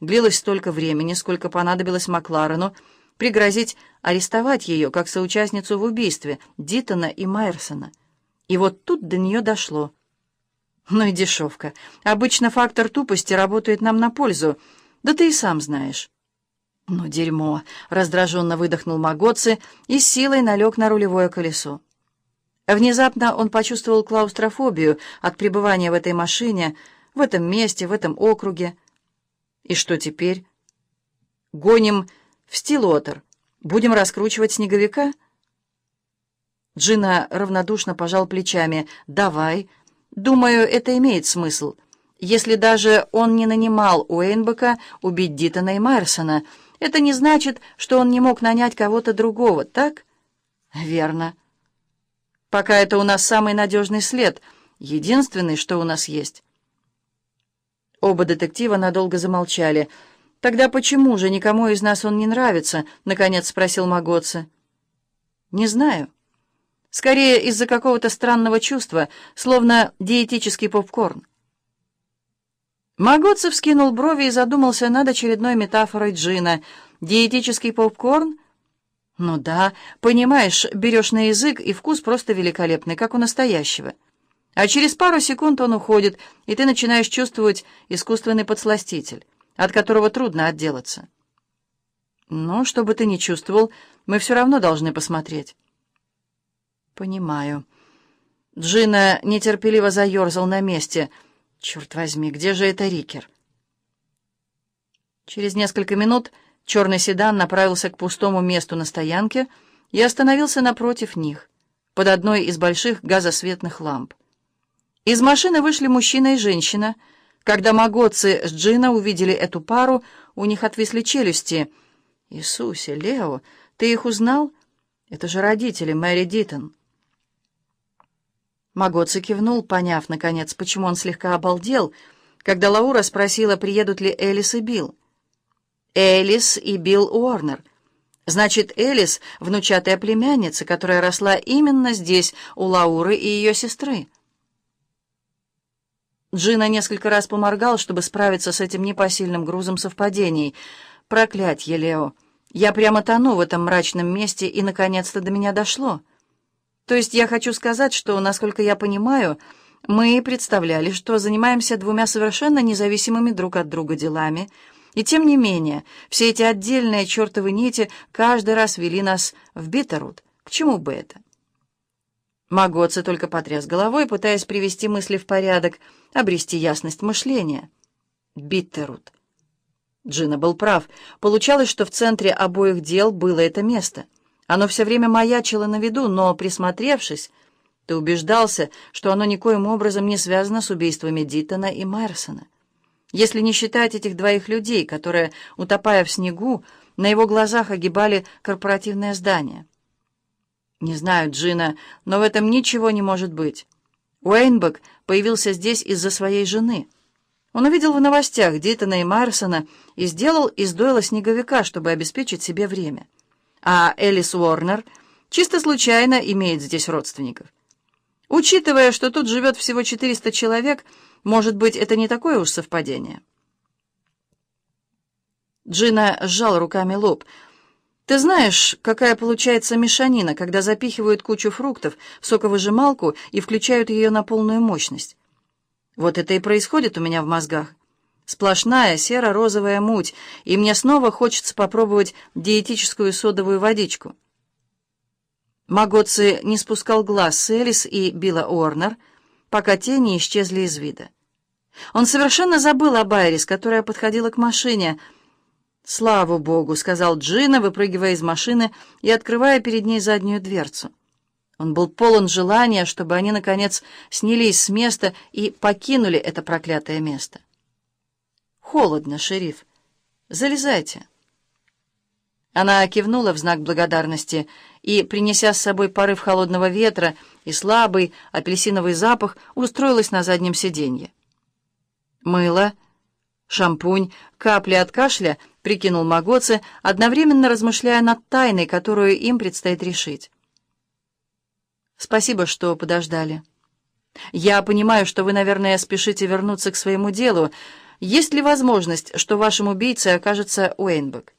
длилось столько времени, сколько понадобилось Макларену пригрозить арестовать ее как соучастницу в убийстве Дитона и Майерсона. И вот тут до нее дошло. Ну и дешевка. Обычно фактор тупости работает нам на пользу. Да ты и сам знаешь. «Ну, дерьмо!» — раздраженно выдохнул Магоци и силой налег на рулевое колесо. Внезапно он почувствовал клаустрофобию от пребывания в этой машине, в этом месте, в этом округе. И что теперь? Гоним в Стилотер. Будем раскручивать снеговика? Джина равнодушно пожал плечами. «Давай. Думаю, это имеет смысл. Если даже он не нанимал Уэйнбека убить Дитона и Майерсона, это не значит, что он не мог нанять кого-то другого, так?» «Верно. Пока это у нас самый надежный след, единственный, что у нас есть». Оба детектива надолго замолчали. «Тогда почему же никому из нас он не нравится?» — наконец спросил Магоце. «Не знаю. Скорее из-за какого-то странного чувства, словно диетический попкорн». Магоцев скинул брови и задумался над очередной метафорой Джина. «Диетический попкорн?» «Ну да, понимаешь, берешь на язык, и вкус просто великолепный, как у настоящего». А через пару секунд он уходит, и ты начинаешь чувствовать искусственный подсластитель, от которого трудно отделаться. Но, что бы ты ни чувствовал, мы все равно должны посмотреть. Понимаю. Джина нетерпеливо заерзал на месте. Черт возьми, где же это Рикер? Через несколько минут черный седан направился к пустому месту на стоянке и остановился напротив них, под одной из больших газосветных ламп. Из машины вышли мужчина и женщина. Когда Магоци с Джина увидели эту пару, у них отвисли челюсти. «Иисусе, Лео, ты их узнал? Это же родители Мэри Дитон». Магоци кивнул, поняв, наконец, почему он слегка обалдел, когда Лаура спросила, приедут ли Элис и Билл. Элис и Билл Уорнер. Значит, Элис — внучатая племянница, которая росла именно здесь, у Лауры и ее сестры. Джина несколько раз поморгал, чтобы справиться с этим непосильным грузом совпадений. «Проклятье, Лео! Я прямо тону в этом мрачном месте, и, наконец-то, до меня дошло. То есть я хочу сказать, что, насколько я понимаю, мы представляли, что занимаемся двумя совершенно независимыми друг от друга делами, и тем не менее, все эти отдельные чертовы нити каждый раз вели нас в Биттерут. К чему бы это?» Магоци только потряс головой, пытаясь привести мысли в порядок, обрести ясность мышления. Биттерут. Джина был прав. Получалось, что в центре обоих дел было это место. Оно все время маячило на виду, но, присмотревшись, ты убеждался, что оно никоим образом не связано с убийствами Диттона и Майерсона. Если не считать этих двоих людей, которые, утопая в снегу, на его глазах огибали корпоративное здание. Не знаю, Джина, но в этом ничего не может быть. Уэйнбек появился здесь из-за своей жены. Он увидел в новостях Дитона и Майерсона и сделал из Дойла снеговика, чтобы обеспечить себе время. А Элис Уорнер чисто случайно имеет здесь родственников. Учитывая, что тут живет всего 400 человек, может быть, это не такое уж совпадение. Джина сжал руками лоб — ты знаешь, какая получается мешанина, когда запихивают кучу фруктов в соковыжималку и включают ее на полную мощность? Вот это и происходит у меня в мозгах. Сплошная серо-розовая муть, и мне снова хочется попробовать диетическую содовую водичку. Магоци не спускал глаз с Элис и Билла Уорнер, пока те не исчезли из вида. Он совершенно забыл об Айрис, которая подходила к машине — «Слава Богу!» — сказал Джина, выпрыгивая из машины и открывая перед ней заднюю дверцу. Он был полон желания, чтобы они, наконец, снялись с места и покинули это проклятое место. «Холодно, шериф. Залезайте». Она кивнула в знак благодарности и, принеся с собой порыв холодного ветра и слабый апельсиновый запах, устроилась на заднем сиденье. Мыло, шампунь, капли от кашля — прикинул Магоце, одновременно размышляя над тайной, которую им предстоит решить. «Спасибо, что подождали. Я понимаю, что вы, наверное, спешите вернуться к своему делу. Есть ли возможность, что вашим убийцей окажется Уэйнбек?